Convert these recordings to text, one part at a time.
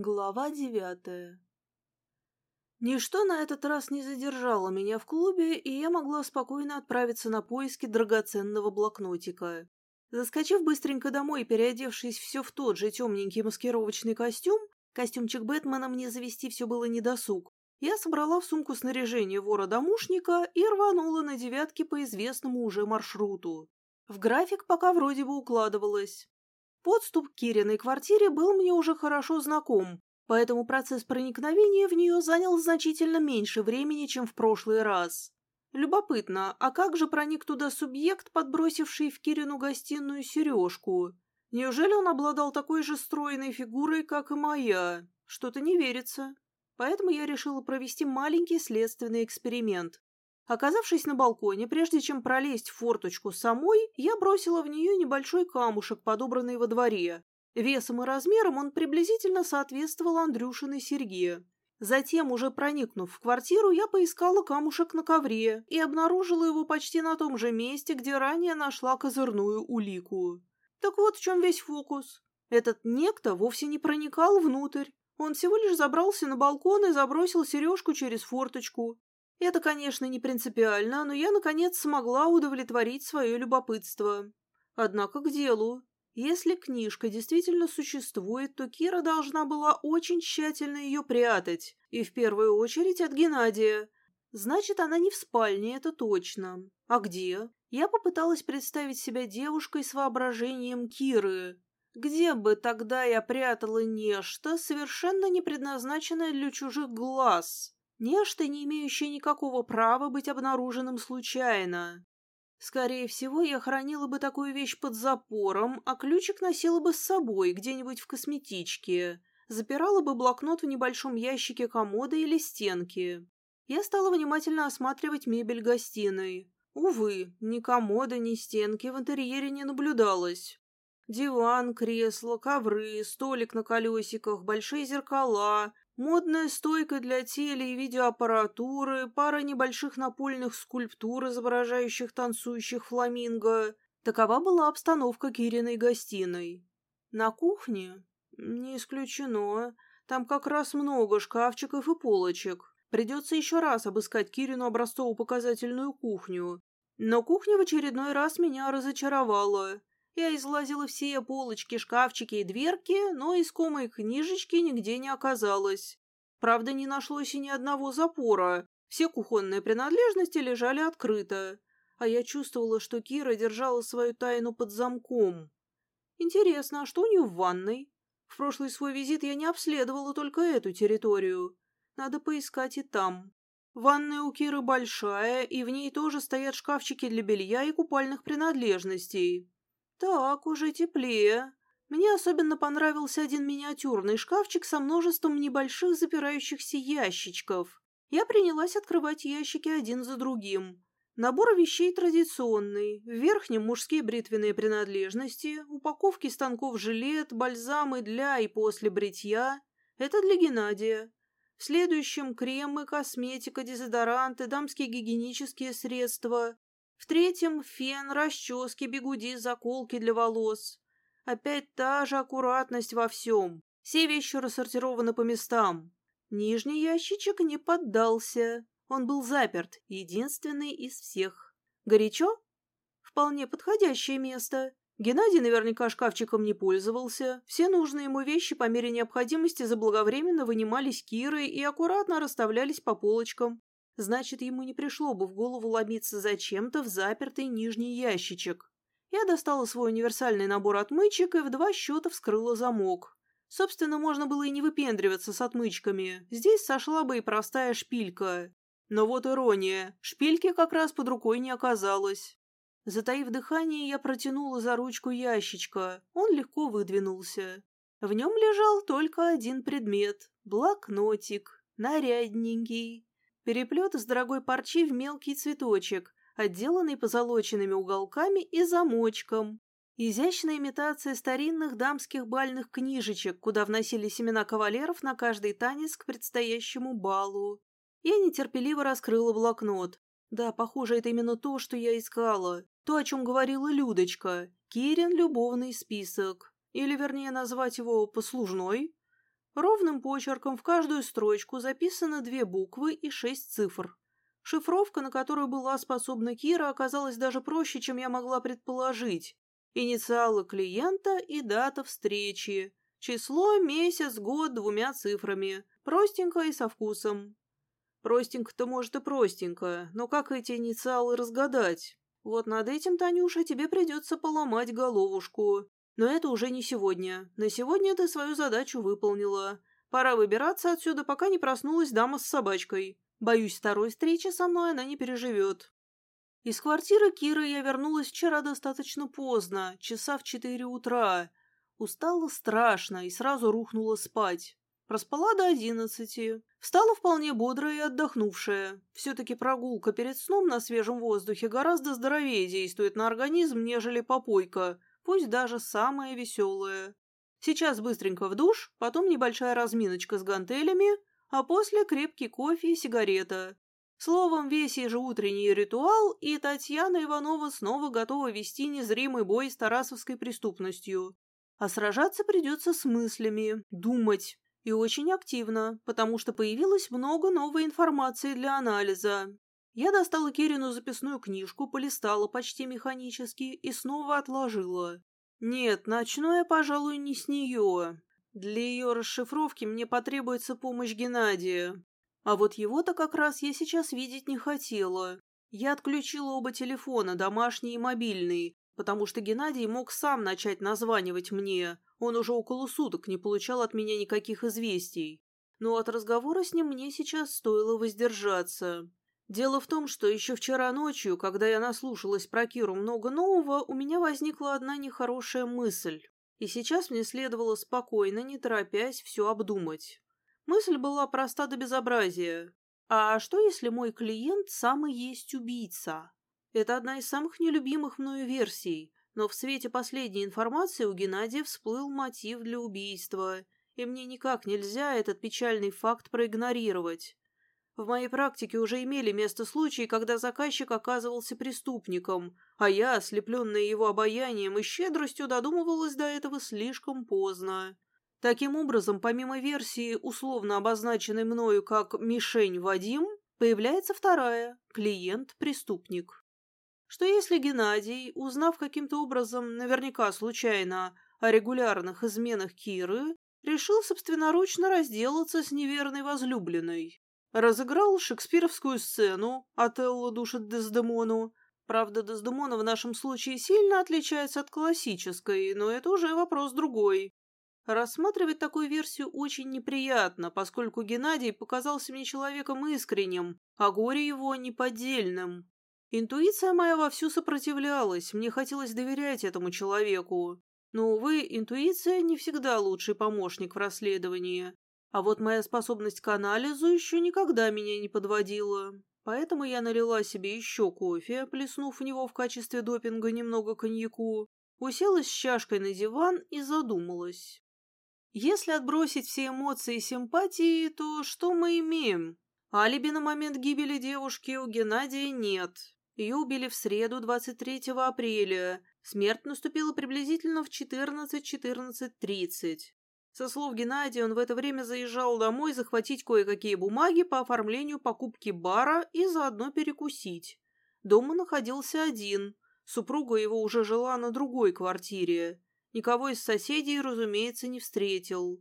Глава девятая Ничто на этот раз не задержало меня в клубе, и я могла спокойно отправиться на поиски драгоценного блокнотика. Заскочив быстренько домой и переодевшись все в тот же темненький маскировочный костюм, костюмчик Бэтмена мне завести все было недосуг, я собрала в сумку снаряжение вора-домушника и рванула на девятке по известному уже маршруту. В график пока вроде бы укладывалось. Подступ к Кириной квартире был мне уже хорошо знаком, поэтому процесс проникновения в нее занял значительно меньше времени, чем в прошлый раз. Любопытно, а как же проник туда субъект, подбросивший в Кирину гостиную сережку? Неужели он обладал такой же стройной фигурой, как и моя? Что-то не верится. Поэтому я решила провести маленький следственный эксперимент. Оказавшись на балконе, прежде чем пролезть в форточку самой, я бросила в нее небольшой камушек, подобранный во дворе. Весом и размером он приблизительно соответствовал Андрюшиной серьге. Затем, уже проникнув в квартиру, я поискала камушек на ковре и обнаружила его почти на том же месте, где ранее нашла козырную улику. Так вот в чем весь фокус. Этот некто вовсе не проникал внутрь. Он всего лишь забрался на балкон и забросил сережку через форточку. Это, конечно, не принципиально, но я, наконец, смогла удовлетворить свое любопытство. Однако к делу. Если книжка действительно существует, то Кира должна была очень тщательно ее прятать, и в первую очередь от Геннадия. Значит, она не в спальне, это точно. А где? Я попыталась представить себя девушкой с воображением Киры. Где бы тогда я прятала нечто, совершенно не предназначенное для чужих глаз? Нечто, не имеющее никакого права быть обнаруженным случайно. Скорее всего, я хранила бы такую вещь под запором, а ключик носила бы с собой где-нибудь в косметичке. Запирала бы блокнот в небольшом ящике комода или стенки. Я стала внимательно осматривать мебель гостиной. Увы, ни комода, ни стенки в интерьере не наблюдалось. Диван, кресло, ковры, столик на колесиках, большие зеркала, Модная стойка для теле- и видеоаппаратуры, пара небольших напольных скульптур, изображающих танцующих фламинго. Такова была обстановка Кириной гостиной. На кухне? Не исключено. Там как раз много шкафчиков и полочек. Придется еще раз обыскать Кирину образцово-показательную кухню. Но кухня в очередной раз меня разочаровала. Я излазила все полочки, шкафчики и дверки, но искомой книжечки нигде не оказалось. Правда, не нашлось и ни одного запора. Все кухонные принадлежности лежали открыто. А я чувствовала, что Кира держала свою тайну под замком. Интересно, а что у нее в ванной? В прошлый свой визит я не обследовала только эту территорию. Надо поискать и там. Ванная у Киры большая, и в ней тоже стоят шкафчики для белья и купальных принадлежностей. Так, уже теплее. Мне особенно понравился один миниатюрный шкафчик со множеством небольших запирающихся ящичков. Я принялась открывать ящики один за другим. Набор вещей традиционный. В верхнем мужские бритвенные принадлежности, упаковки станков жилет, бальзамы для и после бритья. Это для Геннадия. В следующем кремы, косметика, дезодоранты, дамские гигиенические средства. В третьем фен, расчески, бегуди, заколки для волос. Опять та же аккуратность во всем. Все вещи рассортированы по местам. Нижний ящичек не поддался. Он был заперт, единственный из всех. Горячо? Вполне подходящее место. Геннадий наверняка шкафчиком не пользовался. Все нужные ему вещи по мере необходимости заблаговременно вынимались Кирой и аккуратно расставлялись по полочкам. Значит, ему не пришло бы в голову ломиться зачем-то в запертый нижний ящичек. Я достала свой универсальный набор отмычек и в два счета вскрыла замок. Собственно, можно было и не выпендриваться с отмычками. Здесь сошла бы и простая шпилька. Но вот ирония. Шпильки как раз под рукой не оказалось. Затаив дыхание, я протянула за ручку ящичка. Он легко выдвинулся. В нем лежал только один предмет — блокнотик, нарядненький. Переплет из дорогой парчи в мелкий цветочек, отделанный позолоченными уголками и замочком. Изящная имитация старинных дамских бальных книжечек, куда вносили семена кавалеров на каждый танец к предстоящему балу. Я нетерпеливо раскрыла блокнот. Да, похоже, это именно то, что я искала. То, о чем говорила Людочка. Кирин любовный список. Или, вернее, назвать его послужной. Ровным почерком в каждую строчку записаны две буквы и шесть цифр. Шифровка, на которую была способна Кира, оказалась даже проще, чем я могла предположить. Инициалы клиента и дата встречи. Число, месяц, год двумя цифрами. Простенько и со вкусом. Простенько-то может и простенько, но как эти инициалы разгадать? Вот над этим, Танюша, тебе придется поломать головушку. Но это уже не сегодня. На сегодня ты свою задачу выполнила. Пора выбираться отсюда, пока не проснулась дама с собачкой. Боюсь, второй встречи со мной она не переживет. Из квартиры Киры я вернулась вчера достаточно поздно, часа в четыре утра. Устала страшно и сразу рухнула спать. Проспала до одиннадцати. Встала вполне бодрая и отдохнувшая. Все-таки прогулка перед сном на свежем воздухе гораздо здоровее действует на организм, нежели попойка, пусть даже самая веселая. Сейчас быстренько в душ, потом небольшая разминочка с гантелями, а после крепкий кофе и сигарета. Словом, весь ежеутренний ритуал, и Татьяна Иванова снова готова вести незримый бой с тарасовской преступностью. А сражаться придется с мыслями, думать. И очень активно, потому что появилось много новой информации для анализа. Я достала Кирину записную книжку, полистала почти механически и снова отложила. Нет, начну я, пожалуй, не с нее. Для ее расшифровки мне потребуется помощь Геннадия. А вот его-то как раз я сейчас видеть не хотела. Я отключила оба телефона, домашний и мобильный, потому что Геннадий мог сам начать названивать мне. Он уже около суток не получал от меня никаких известий. Но от разговора с ним мне сейчас стоило воздержаться. Дело в том, что еще вчера ночью, когда я наслушалась про Киру много нового, у меня возникла одна нехорошая мысль. И сейчас мне следовало спокойно, не торопясь, все обдумать. Мысль была проста до безобразия. А что, если мой клиент сам и есть убийца? Это одна из самых нелюбимых мною версий, но в свете последней информации у Геннадия всплыл мотив для убийства, и мне никак нельзя этот печальный факт проигнорировать. В моей практике уже имели место случаи, когда заказчик оказывался преступником, а я, ослепленная его обаянием и щедростью, додумывалась до этого слишком поздно. Таким образом, помимо версии, условно обозначенной мною как «мишень Вадим», появляется вторая – клиент-преступник. Что если Геннадий, узнав каким-то образом, наверняка случайно, о регулярных изменах Киры, решил собственноручно разделаться с неверной возлюбленной? Разыграл шекспировскую сцену «Отелло душит Дездемону». Правда, Дездемона в нашем случае сильно отличается от классической, но это уже вопрос другой. Рассматривать такую версию очень неприятно, поскольку Геннадий показался мне человеком искренним, а горе его неподдельным. Интуиция моя вовсю сопротивлялась, мне хотелось доверять этому человеку. Но, увы, интуиция не всегда лучший помощник в расследовании. А вот моя способность к анализу еще никогда меня не подводила. Поэтому я налила себе еще кофе, плеснув в него в качестве допинга немного коньяку, уселась с чашкой на диван и задумалась. Если отбросить все эмоции и симпатии, то что мы имеем? Алиби на момент гибели девушки у Геннадия нет. Ее убили в среду 23 апреля. Смерть наступила приблизительно в 14-14.30. Со слов Геннадия, он в это время заезжал домой захватить кое-какие бумаги по оформлению покупки бара и заодно перекусить. Дома находился один. Супруга его уже жила на другой квартире. Никого из соседей, разумеется, не встретил.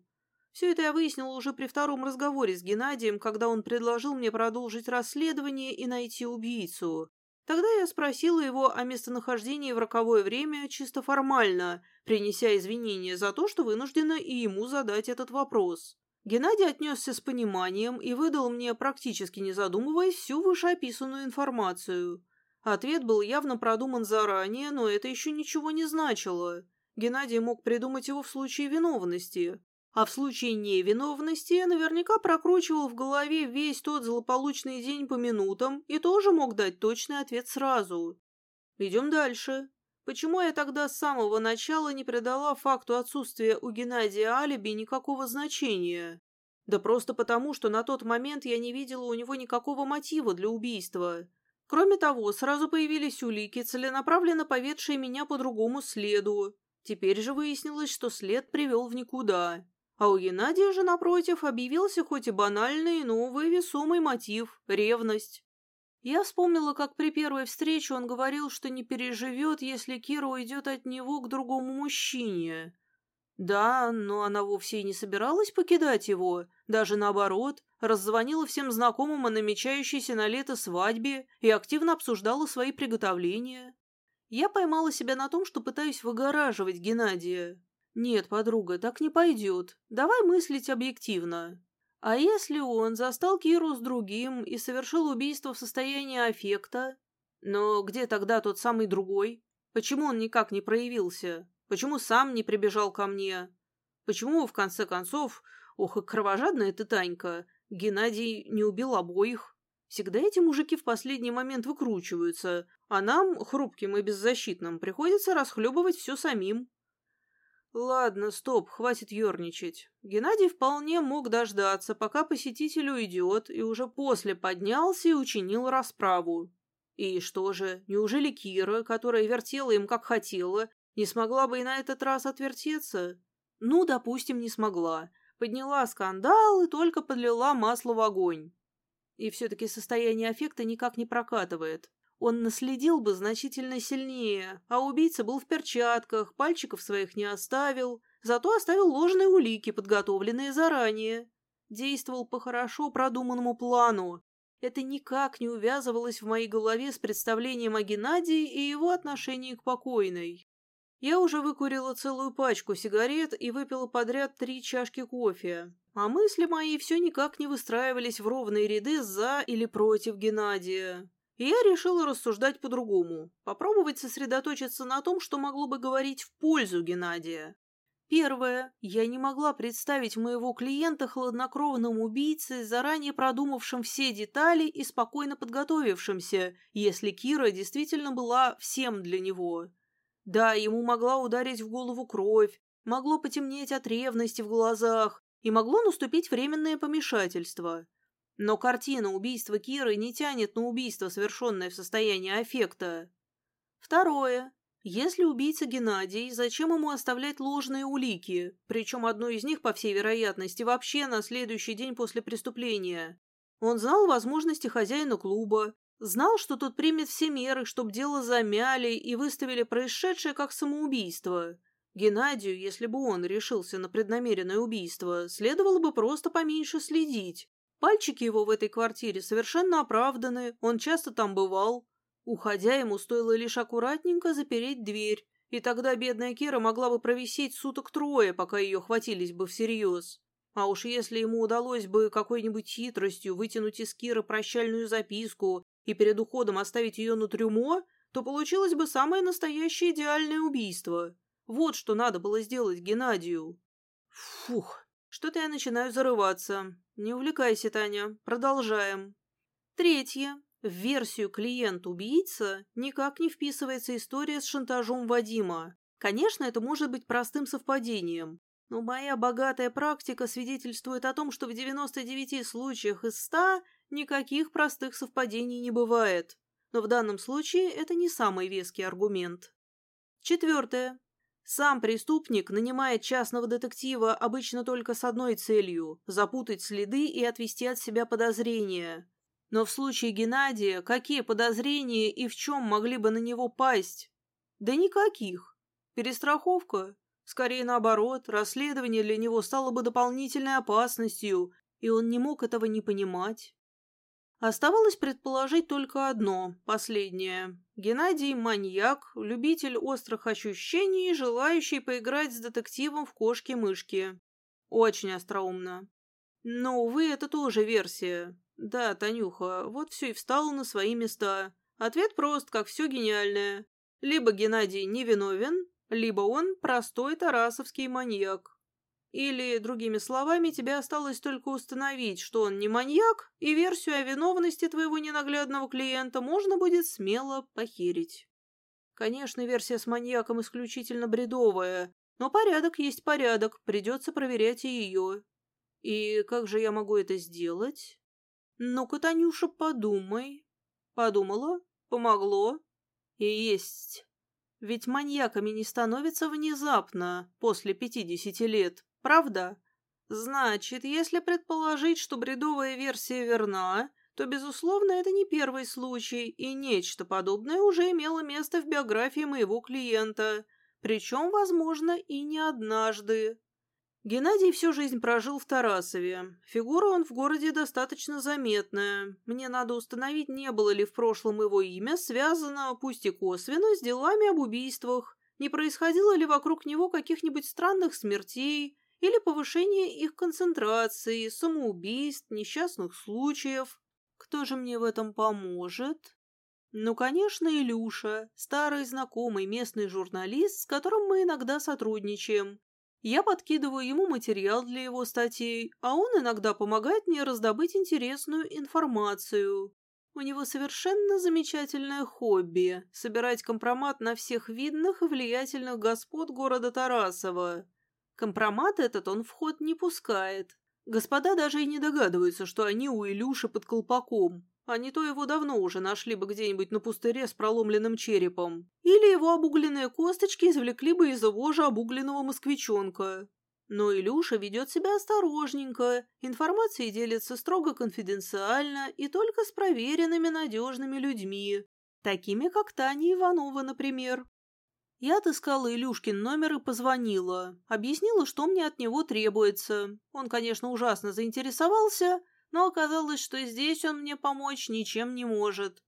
Все это я выяснила уже при втором разговоре с Геннадием, когда он предложил мне продолжить расследование и найти убийцу. Тогда я спросила его о местонахождении в роковое время чисто формально, принеся извинения за то, что вынуждена и ему задать этот вопрос. Геннадий отнесся с пониманием и выдал мне, практически не задумываясь, всю вышеописанную информацию. Ответ был явно продуман заранее, но это еще ничего не значило. Геннадий мог придумать его в случае виновности а в случае невиновности наверняка прокручивал в голове весь тот злополучный день по минутам и тоже мог дать точный ответ сразу. Идем дальше. Почему я тогда с самого начала не придала факту отсутствия у Геннадия алиби никакого значения? Да просто потому, что на тот момент я не видела у него никакого мотива для убийства. Кроме того, сразу появились улики, целенаправленно поведшие меня по другому следу. Теперь же выяснилось, что след привел в никуда. А у Геннадия же, напротив, объявился хоть и банальный, но весомый мотив – ревность. Я вспомнила, как при первой встрече он говорил, что не переживет, если Кира уйдет от него к другому мужчине. Да, но она вовсе и не собиралась покидать его, даже наоборот, раззвонила всем знакомым о намечающейся на лето свадьбе и активно обсуждала свои приготовления. Я поймала себя на том, что пытаюсь выгораживать Геннадия. Нет, подруга, так не пойдет. Давай мыслить объективно. А если он застал Киру с другим и совершил убийство в состоянии аффекта? Но где тогда тот самый другой? Почему он никак не проявился? Почему сам не прибежал ко мне? Почему, в конце концов, ох и кровожадная ты, Танька, Геннадий не убил обоих? Всегда эти мужики в последний момент выкручиваются, а нам, хрупким и беззащитным, приходится расхлебывать все самим. Ладно, стоп, хватит ерничать. Геннадий вполне мог дождаться, пока посетитель уйдет, и уже после поднялся и учинил расправу. И что же, неужели Кира, которая вертела им как хотела, не смогла бы и на этот раз отвертеться? Ну, допустим, не смогла. Подняла скандал и только подлила масло в огонь. И все-таки состояние аффекта никак не прокатывает. Он наследил бы значительно сильнее, а убийца был в перчатках, пальчиков своих не оставил, зато оставил ложные улики, подготовленные заранее. Действовал по хорошо продуманному плану. Это никак не увязывалось в моей голове с представлением о Геннадии и его отношении к покойной. Я уже выкурила целую пачку сигарет и выпила подряд три чашки кофе, а мысли мои все никак не выстраивались в ровные ряды за или против Геннадия. Я решила рассуждать по-другому, попробовать сосредоточиться на том, что могло бы говорить в пользу Геннадия. Первое. Я не могла представить моего клиента хладнокровным убийцей, заранее продумавшим все детали и спокойно подготовившимся, если Кира действительно была всем для него. Да, ему могла ударить в голову кровь, могло потемнеть от ревности в глазах, и могло наступить временное помешательство. Но картина убийства Киры не тянет на убийство, совершенное в состоянии аффекта. Второе. Если убийца Геннадий, зачем ему оставлять ложные улики, причем одну из них, по всей вероятности, вообще на следующий день после преступления? Он знал возможности хозяина клуба, знал, что тот примет все меры, чтобы дело замяли и выставили происшедшее как самоубийство. Геннадию, если бы он решился на преднамеренное убийство, следовало бы просто поменьше следить, Пальчики его в этой квартире совершенно оправданы, он часто там бывал. Уходя, ему стоило лишь аккуратненько запереть дверь, и тогда бедная Кира могла бы провисеть суток трое, пока ее хватились бы всерьез. А уж если ему удалось бы какой-нибудь хитростью вытянуть из Киры прощальную записку и перед уходом оставить ее на трюмо, то получилось бы самое настоящее идеальное убийство. Вот что надо было сделать Геннадию. Фух, что-то я начинаю зарываться. Не увлекайся, Таня. Продолжаем. Третье. В версию клиент-убийца никак не вписывается история с шантажом Вадима. Конечно, это может быть простым совпадением, но моя богатая практика свидетельствует о том, что в 99 случаях из 100 никаких простых совпадений не бывает. Но в данном случае это не самый веский аргумент. Четвертое. Сам преступник нанимает частного детектива обычно только с одной целью – запутать следы и отвести от себя подозрения. Но в случае Геннадия какие подозрения и в чем могли бы на него пасть? Да никаких. Перестраховка? Скорее наоборот, расследование для него стало бы дополнительной опасностью, и он не мог этого не понимать. Оставалось предположить только одно, последнее. Геннадий – маньяк, любитель острых ощущений, желающий поиграть с детективом в кошки-мышки. Очень остроумно. Но, увы, это тоже версия. Да, Танюха, вот все и встало на свои места. Ответ прост, как все гениальное. Либо Геннадий невиновен, либо он простой тарасовский маньяк. Или, другими словами, тебе осталось только установить, что он не маньяк, и версию о виновности твоего ненаглядного клиента можно будет смело похерить. Конечно, версия с маньяком исключительно бредовая, но порядок есть порядок, придется проверять и ее. И как же я могу это сделать? Ну-ка, Танюша, подумай. Подумала? Помогло? И есть. Ведь маньяками не становятся внезапно, после пятидесяти лет. Правда? Значит, если предположить, что бредовая версия верна, то, безусловно, это не первый случай, и нечто подобное уже имело место в биографии моего клиента, причем, возможно, и не однажды. Геннадий всю жизнь прожил в Тарасове. Фигура он в городе достаточно заметная. Мне надо установить, не было ли в прошлом его имя связано, пусть и косвенно, с делами об убийствах, не происходило ли вокруг него каких-нибудь странных смертей или повышения их концентрации, самоубийств, несчастных случаев. Кто же мне в этом поможет? Ну, конечно, Илюша, старый знакомый местный журналист, с которым мы иногда сотрудничаем. Я подкидываю ему материал для его статей, а он иногда помогает мне раздобыть интересную информацию. У него совершенно замечательное хобби – собирать компромат на всех видных и влиятельных господ города Тарасова. Компромат этот он в ход не пускает, Господа даже и не догадываются, что они у Илюши под колпаком, а не то его давно уже нашли бы где-нибудь на пустыре с проломленным черепом. Или его обугленные косточки извлекли бы из его же обугленного москвичонка. Но Илюша ведет себя осторожненько, информацией делится строго конфиденциально и только с проверенными надежными людьми, такими как Таня Иванова, например. Я отыскала Илюшкин номер и позвонила. Объяснила, что мне от него требуется. Он, конечно, ужасно заинтересовался, но оказалось, что здесь он мне помочь ничем не может.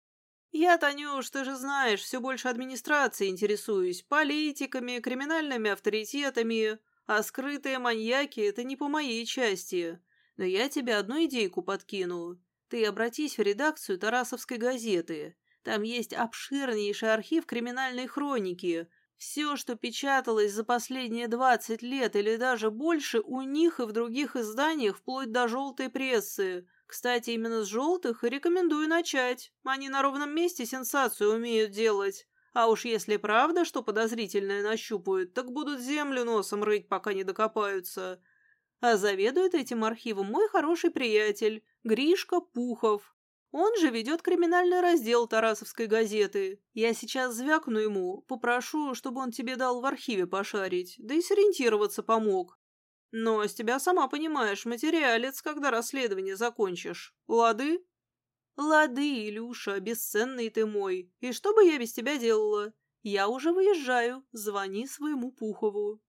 Я, Танюш, ты же знаешь, все больше администрацией интересуюсь, политиками, криминальными авторитетами, а скрытые маньяки — это не по моей части. Но я тебе одну идейку подкину. Ты обратись в редакцию Тарасовской газеты. Там есть обширнейший архив криминальной хроники, все, что печаталось за последние двадцать лет или даже больше, у них и в других изданиях, вплоть до желтой прессы. Кстати, именно с желтых рекомендую начать. Они на ровном месте сенсацию умеют делать. А уж если правда, что подозрительное нащупают, так будут землю носом рыть, пока не докопаются. А заведует этим архивом мой хороший приятель, Гришка Пухов. Он же ведет криминальный раздел Тарасовской газеты. Я сейчас звякну ему, попрошу, чтобы он тебе дал в архиве пошарить, да и сориентироваться помог. Но с тебя, сама понимаешь, материалец, когда расследование закончишь. Лады? Лады, Илюша, бесценный ты мой. И что бы я без тебя делала? Я уже выезжаю, звони своему Пухову.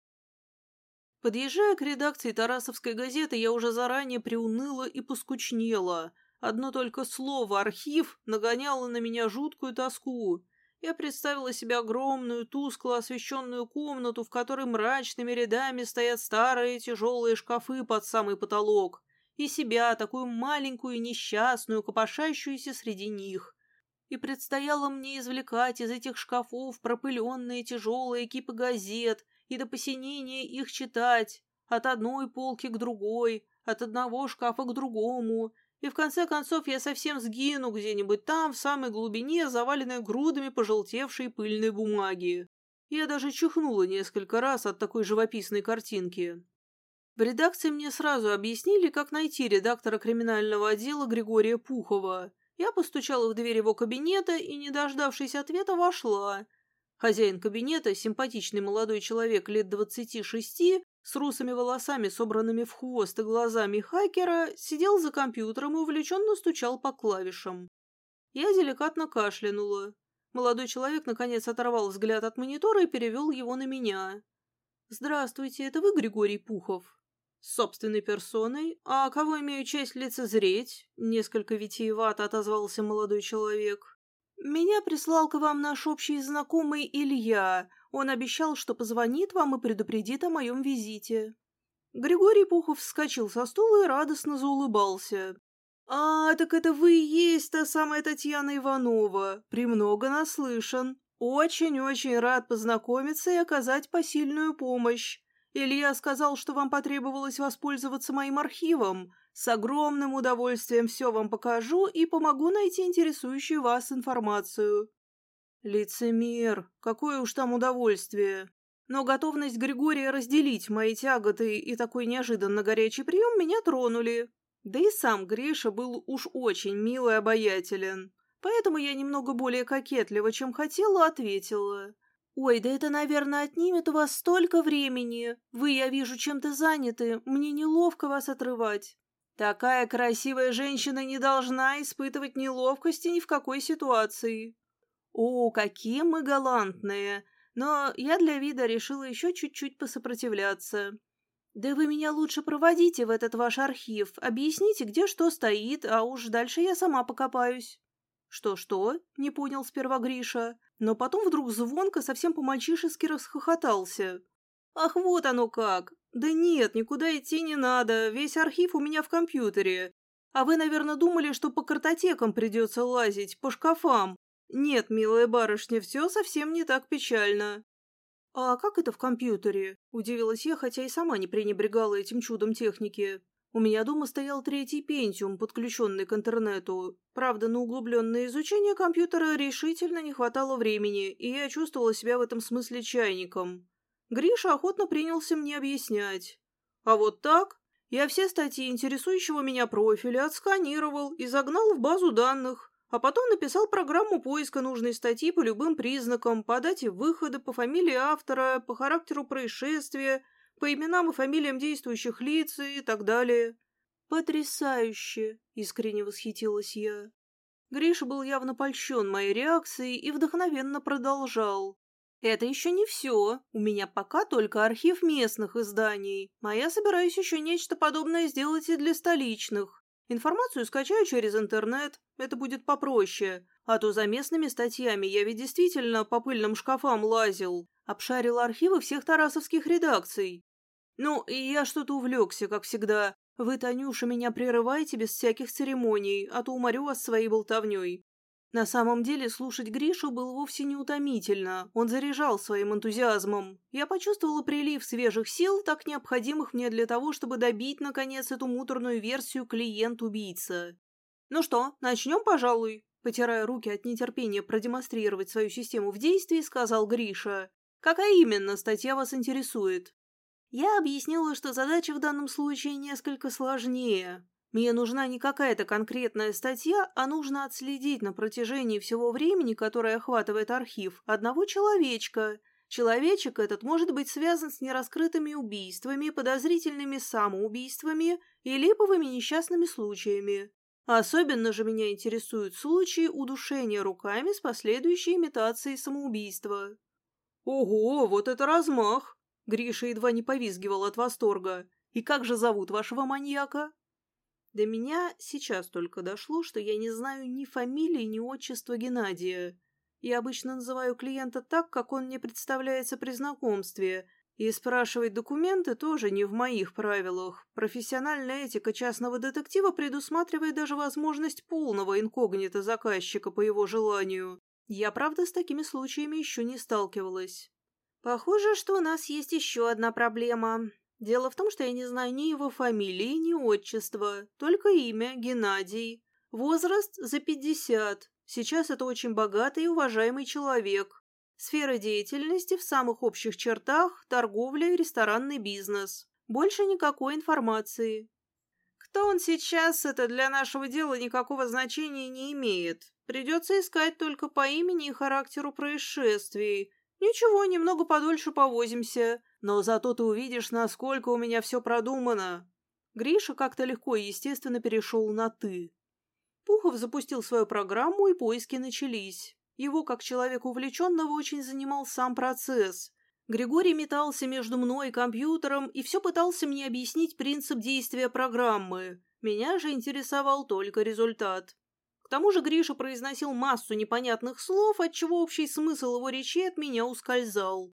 Подъезжая к редакции Тарасовской газеты, я уже заранее приуныла и поскучнела – Одно только слово «архив» нагоняло на меня жуткую тоску. Я представила себе огромную, тускло освещенную комнату, в которой мрачными рядами стоят старые тяжелые шкафы под самый потолок, и себя, такую маленькую и несчастную, копошащуюся среди них. И предстояло мне извлекать из этих шкафов пропыленные тяжелые кипы газет и до посинения их читать, от одной полки к другой, от одного шкафа к другому, и в конце концов я совсем сгину где-нибудь там, в самой глубине, заваленной грудами пожелтевшей пыльной бумаги. Я даже чихнула несколько раз от такой живописной картинки. В редакции мне сразу объяснили, как найти редактора криминального отдела Григория Пухова. Я постучала в дверь его кабинета и, не дождавшись ответа, вошла. Хозяин кабинета, симпатичный молодой человек лет двадцати шести, с русыми волосами, собранными в хвост и глазами хакера, сидел за компьютером и увлеченно стучал по клавишам. Я деликатно кашлянула. Молодой человек, наконец, оторвал взгляд от монитора и перевел его на меня. «Здравствуйте, это вы Григорий Пухов?» «С собственной персоной? А кого имею честь лицезреть?» Несколько витиевато отозвался молодой человек. «Меня прислал к вам наш общий знакомый Илья. Он обещал, что позвонит вам и предупредит о моем визите. Григорий Пухов вскочил со стула и радостно заулыбался. «А, так это вы и есть та самая Татьяна Иванова. Премного наслышан. Очень-очень рад познакомиться и оказать посильную помощь. Илья сказал, что вам потребовалось воспользоваться моим архивом. С огромным удовольствием все вам покажу и помогу найти интересующую вас информацию. Лицемер, какое уж там удовольствие. Но готовность Григория разделить мои тяготы и такой неожиданно горячий прием меня тронули. Да и сам Гриша был уж очень мил и обаятелен. Поэтому я немного более кокетливо, чем хотела, ответила. «Ой, да это, наверное, отнимет у вас столько времени. Вы, я вижу, чем-то заняты. Мне неловко вас отрывать». Такая красивая женщина не должна испытывать неловкости ни в какой ситуации. О, какие мы галантные! Но я для вида решила еще чуть-чуть посопротивляться. Да вы меня лучше проводите в этот ваш архив, объясните, где что стоит, а уж дальше я сама покопаюсь. Что-что? Не понял сперва Гриша, но потом вдруг звонко совсем по-мальчишески расхохотался. Ах, вот оно как! Да нет, никуда идти не надо, весь архив у меня в компьютере. А вы, наверное, думали, что по картотекам придется лазить, по шкафам. Нет, милая барышня, все совсем не так печально. «А как это в компьютере?» – удивилась я, хотя и сама не пренебрегала этим чудом техники. У меня дома стоял третий пентиум, подключенный к интернету. Правда, на углубленное изучение компьютера решительно не хватало времени, и я чувствовала себя в этом смысле чайником. Гриша охотно принялся мне объяснять. А вот так я все статьи интересующего меня профиля отсканировал и загнал в базу данных, а потом написал программу поиска нужной статьи по любым признакам, по дате выхода, по фамилии автора, по характеру происшествия, по именам и фамилиям действующих лиц и так далее. «Потрясающе!» — искренне восхитилась я. Гриша был явно польщен моей реакцией и вдохновенно продолжал. Это еще не все. У меня пока только архив местных изданий, а я собираюсь еще нечто подобное сделать и для столичных. Информацию скачаю через интернет, это будет попроще. А то за местными статьями я ведь действительно по пыльным шкафам лазил, обшарил архивы всех тарасовских редакций. Ну, и я что-то увлекся, как всегда. Вы, Танюша, меня прерывайте без всяких церемоний, а то уморю вас своей болтовней. На самом деле слушать Гришу было вовсе не утомительно, он заряжал своим энтузиазмом. Я почувствовала прилив свежих сил, так необходимых мне для того, чтобы добить, наконец, эту муторную версию клиент-убийца. «Ну что, начнем, пожалуй?» Потирая руки от нетерпения продемонстрировать свою систему в действии, сказал Гриша. «Какая именно статья вас интересует?» Я объяснила, что задача в данном случае несколько сложнее. Мне нужна не какая-то конкретная статья, а нужно отследить на протяжении всего времени, которое охватывает архив, одного человечка. Человечек этот может быть связан с нераскрытыми убийствами, подозрительными самоубийствами и липовыми несчастными случаями. Особенно же меня интересуют случаи удушения руками с последующей имитацией самоубийства. «Ого, вот это размах!» Гриша едва не повизгивал от восторга. «И как же зовут вашего маньяка?» До меня сейчас только дошло, что я не знаю ни фамилии, ни отчества Геннадия. Я обычно называю клиента так, как он мне представляется при знакомстве, и спрашивать документы тоже не в моих правилах. Профессиональная этика частного детектива предусматривает даже возможность полного инкогнито заказчика по его желанию. Я, правда, с такими случаями еще не сталкивалась. Похоже, что у нас есть еще одна проблема. Дело в том, что я не знаю ни его фамилии, ни отчества, только имя Геннадий. Возраст за пятьдесят. Сейчас это очень богатый и уважаемый человек. Сфера деятельности в самых общих чертах – торговля и ресторанный бизнес. Больше никакой информации. Кто он сейчас, это для нашего дела никакого значения не имеет. Придется искать только по имени и характеру происшествий. Ничего, немного подольше повозимся. Но зато ты увидишь, насколько у меня все продумано. Гриша как-то легко и естественно перешел на «ты». Пухов запустил свою программу, и поиски начались. Его, как человека увлеченного, очень занимал сам процесс. Григорий метался между мной и компьютером и все пытался мне объяснить принцип действия программы. Меня же интересовал только результат. К тому же Гриша произносил массу непонятных слов, отчего общий смысл его речи от меня ускользал.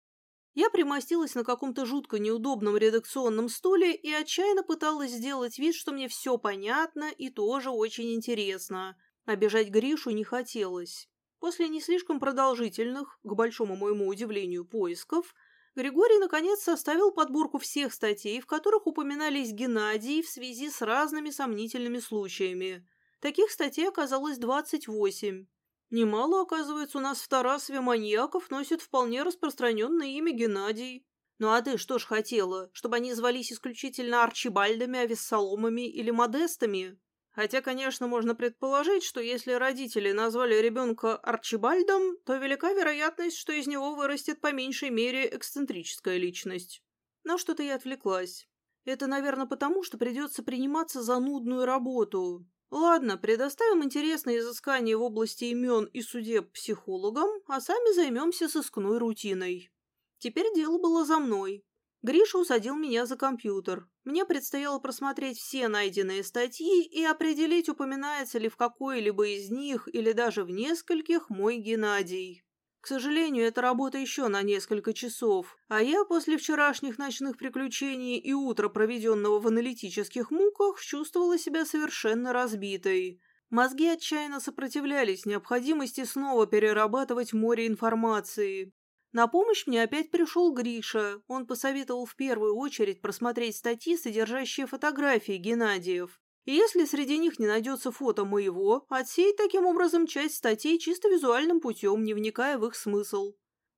Я примостилась на каком-то жутко неудобном редакционном стуле и отчаянно пыталась сделать вид, что мне все понятно и тоже очень интересно. Обижать Гришу не хотелось. После не слишком продолжительных, к большому моему удивлению, поисков, Григорий, наконец, составил подборку всех статей, в которых упоминались Геннадий в связи с разными сомнительными случаями. Таких статей оказалось 28. Немало, оказывается, у нас в Тарасове маньяков носит вполне распространенное имя Геннадий. Ну а ты что ж хотела, чтобы они звались исключительно Арчибальдами, Авессаломами или Модестами? Хотя, конечно, можно предположить, что если родители назвали ребенка Арчибальдом, то велика вероятность, что из него вырастет по меньшей мере эксцентрическая личность. Но что-то я отвлеклась. Это, наверное, потому, что придется приниматься за нудную работу. Ладно, предоставим интересные изыскания в области имен и судеб психологам, а сами займемся сыскной рутиной. Теперь дело было за мной. Гриша усадил меня за компьютер. Мне предстояло просмотреть все найденные статьи и определить, упоминается ли в какой-либо из них или даже в нескольких мой Геннадий. К сожалению, эта работа еще на несколько часов, а я после вчерашних ночных приключений и утра, проведенного в аналитических муках, чувствовала себя совершенно разбитой. Мозги отчаянно сопротивлялись необходимости снова перерабатывать море информации. На помощь мне опять пришел Гриша. Он посоветовал в первую очередь просмотреть статьи, содержащие фотографии Геннадиев. И если среди них не найдется фото моего, отсеять таким образом часть статей чисто визуальным путем, не вникая в их смысл.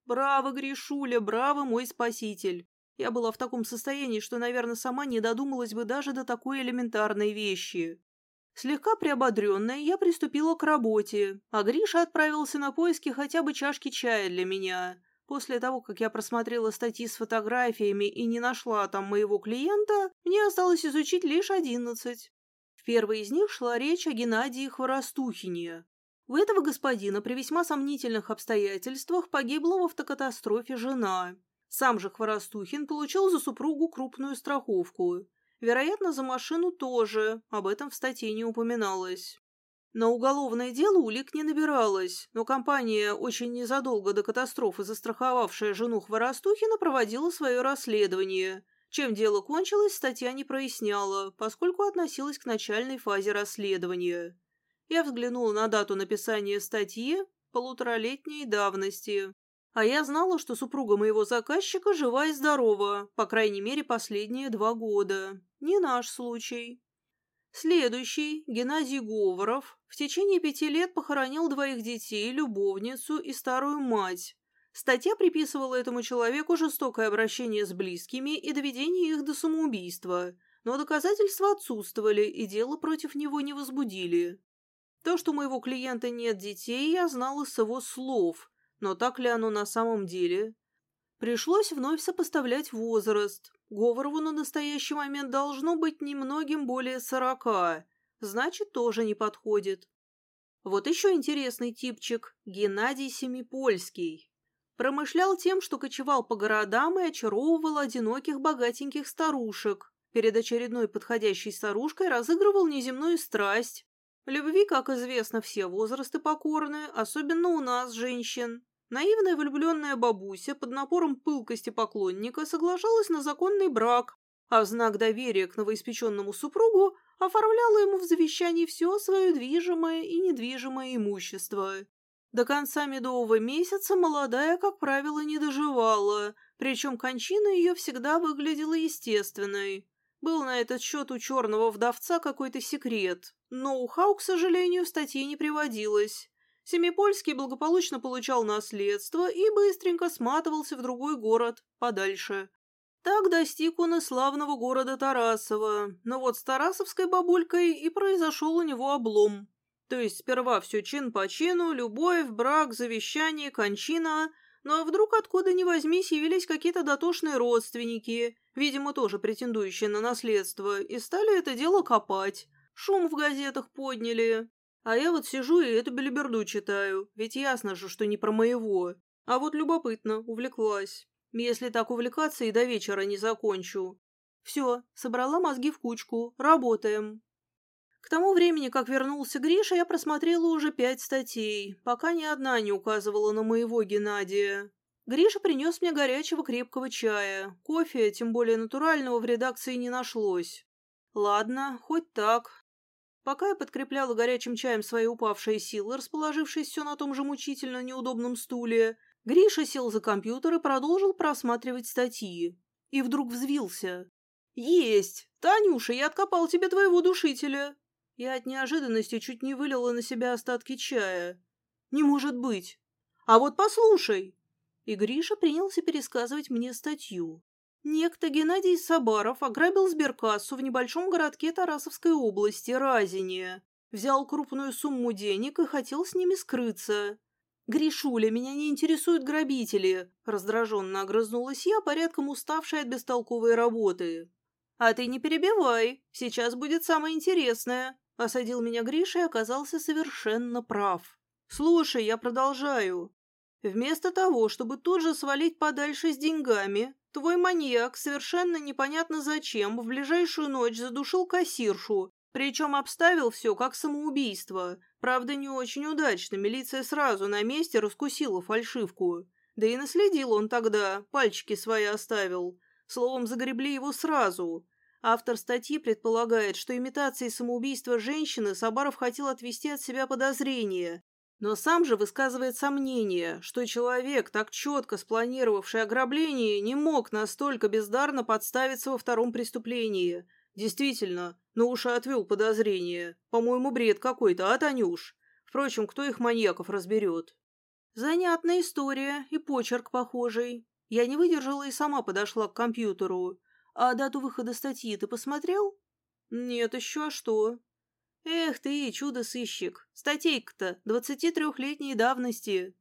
Браво, Гришуля, браво, мой спаситель. Я была в таком состоянии, что, наверное, сама не додумалась бы даже до такой элементарной вещи. Слегка приободренная, я приступила к работе, а Гриша отправился на поиски хотя бы чашки чая для меня. После того, как я просмотрела статьи с фотографиями и не нашла там моего клиента, мне осталось изучить лишь одиннадцать. Первой из них шла речь о Геннадии Хворостухине. У этого господина при весьма сомнительных обстоятельствах погибла в автокатастрофе жена. Сам же Хворостухин получил за супругу крупную страховку. Вероятно, за машину тоже, об этом в статье не упоминалось. На уголовное дело улик не набиралось, но компания, очень незадолго до катастрофы застраховавшая жену Хворостухина, проводила свое расследование, чем дело кончилось, статья не проясняла, поскольку относилась к начальной фазе расследования. Я взглянула на дату написания статьи полуторалетней давности. А я знала, что супруга моего заказчика жива и здорова, по крайней мере, последние два года. Не наш случай. Следующий, Геннадий Говоров, в течение пяти лет похоронил двоих детей, любовницу и старую мать, Статья приписывала этому человеку жестокое обращение с близкими и доведение их до самоубийства, но доказательства отсутствовали и дело против него не возбудили. То, что у моего клиента нет детей, я знала с его слов, но так ли оно на самом деле? Пришлось вновь сопоставлять возраст. Говорову на настоящий момент должно быть немногим более сорока, значит, тоже не подходит. Вот еще интересный типчик – Геннадий Семипольский. Промышлял тем, что кочевал по городам и очаровывал одиноких богатеньких старушек. Перед очередной подходящей старушкой разыгрывал неземную страсть. Любви, как известно, все возрасты покорны, особенно у нас, женщин. Наивная влюбленная бабуся под напором пылкости поклонника соглашалась на законный брак, а в знак доверия к новоиспеченному супругу оформляла ему в завещании все свое движимое и недвижимое имущество. До конца медового месяца молодая, как правило, не доживала, причем кончина ее всегда выглядела естественной. Был на этот счет у черного вдовца какой-то секрет, но у Хау, к сожалению, в статье не приводилось. Семипольский благополучно получал наследство и быстренько сматывался в другой город, подальше. Так достиг он и славного города Тарасова, но вот с тарасовской бабулькой и произошел у него облом. То есть сперва все чин по чину, любовь, брак, завещание, кончина, но вдруг откуда ни возьмись явились какие-то дотошные родственники, видимо, тоже претендующие на наследство, и стали это дело копать. Шум в газетах подняли. А я вот сижу и эту белиберду читаю, ведь ясно же, что не про моего. А вот любопытно, увлеклась. Если так увлекаться и до вечера не закончу. Все, собрала мозги в кучку, работаем. К тому времени, как вернулся Гриша, я просмотрела уже пять статей, пока ни одна не указывала на моего Геннадия. Гриша принес мне горячего крепкого чая. Кофе, тем более натурального, в редакции не нашлось. Ладно, хоть так. Пока я подкрепляла горячим чаем свои упавшие силы, расположившись все на том же мучительно неудобном стуле, Гриша сел за компьютер и продолжил просматривать статьи. И вдруг взвился. «Есть! Танюша, я откопал тебе твоего душителя!» Я от неожиданности чуть не вылила на себя остатки чая. «Не может быть! А вот послушай!» И Гриша принялся пересказывать мне статью. Некто Геннадий Сабаров ограбил сберкассу в небольшом городке Тарасовской области, Разине. Взял крупную сумму денег и хотел с ними скрыться. «Гришуля, меня не интересуют грабители», — раздраженно огрызнулась я, порядком уставшая от бестолковой работы. «А ты не перебивай, сейчас будет самое интересное», — осадил меня Гриша и оказался совершенно прав. «Слушай, я продолжаю. Вместо того, чтобы тут же свалить подальше с деньгами, твой маньяк совершенно непонятно зачем в ближайшую ночь задушил кассиршу, причем обставил все как самоубийство. Правда, не очень удачно, милиция сразу на месте раскусила фальшивку. Да и наследил он тогда, пальчики свои оставил. Словом, загребли его сразу. Автор статьи предполагает, что имитацией самоубийства женщины Сабаров хотел отвести от себя подозрения, но сам же высказывает сомнение, что человек, так четко спланировавший ограбление, не мог настолько бездарно подставиться во втором преступлении. Действительно, но уж и отвел подозрение. По-моему, бред какой-то, а, Танюш? Впрочем, кто их маньяков разберет? Занятная история и почерк похожий. Я не выдержала и сама подошла к компьютеру. А дату выхода статьи ты посмотрел? Нет еще, а что? Эх ты, чудо-сыщик, статейка-то двадцати трехлетней давности.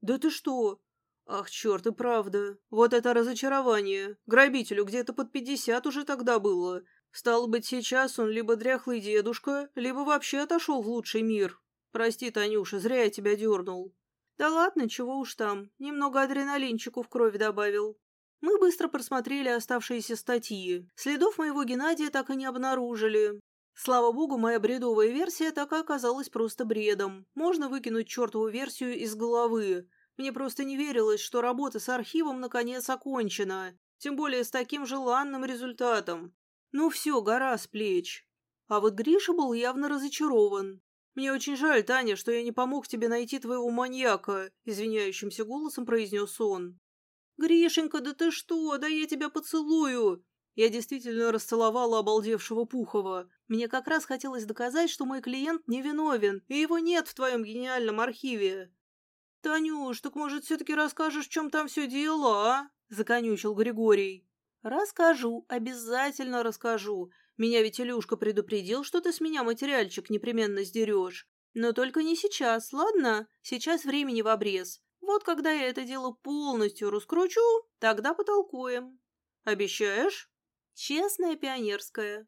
Да ты что? Ах, черт, и правда. Вот это разочарование. Грабителю где-то под пятьдесят уже тогда было. Стало быть, сейчас он либо дряхлый дедушка, либо вообще отошел в лучший мир. Прости, Танюша, зря я тебя дернул. Да ладно, чего уж там, немного адреналинчику в кровь добавил. Мы быстро просмотрели оставшиеся статьи. Следов моего Геннадия так и не обнаружили. Слава богу, моя бредовая версия так и оказалась просто бредом. Можно выкинуть чертову версию из головы. Мне просто не верилось, что работа с архивом наконец окончена. Тем более с таким желанным результатом. Ну все, гора с плеч. А вот Гриша был явно разочарован. «Мне очень жаль, Таня, что я не помог тебе найти твоего маньяка», — извиняющимся голосом произнес он. «Гришенька, да ты что? Да я тебя поцелую!» Я действительно расцеловала обалдевшего Пухова. Мне как раз хотелось доказать, что мой клиент невиновен, и его нет в твоем гениальном архиве. «Танюш, так может, все-таки расскажешь, в чем там все дело, а?» — законючил Григорий. «Расскажу, обязательно расскажу. Меня ведь Илюшка предупредил, что ты с меня материальчик непременно сдерешь. Но только не сейчас, ладно? Сейчас времени в обрез. Вот когда я это дело полностью раскручу, тогда потолкуем. Обещаешь?» Честная пионерская.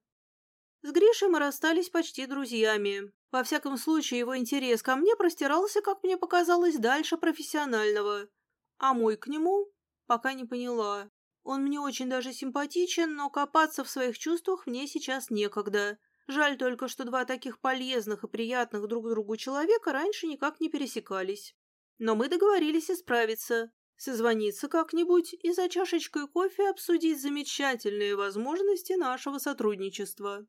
С Гришей мы расстались почти друзьями. Во всяком случае, его интерес ко мне простирался, как мне показалось, дальше профессионального. А мой к нему? Пока не поняла. Он мне очень даже симпатичен, но копаться в своих чувствах мне сейчас некогда. Жаль только, что два таких полезных и приятных друг другу человека раньше никак не пересекались. Но мы договорились исправиться созвониться как-нибудь и за чашечкой кофе обсудить замечательные возможности нашего сотрудничества.